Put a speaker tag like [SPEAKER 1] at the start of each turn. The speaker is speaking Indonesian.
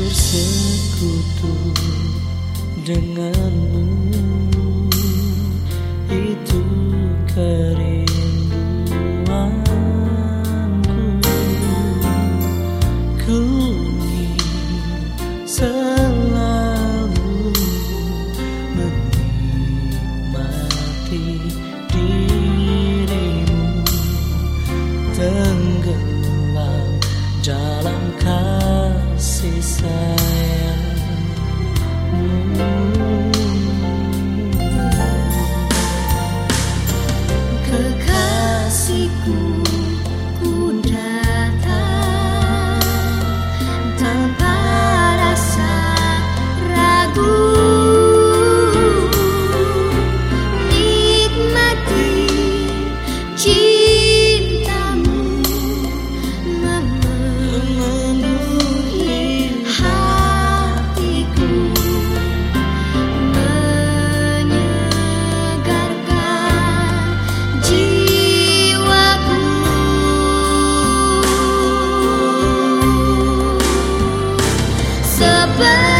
[SPEAKER 1] bersekutu denganmu.
[SPEAKER 2] Itu kerinduanku.
[SPEAKER 1] Ku selalu
[SPEAKER 2] menikmati goodbye.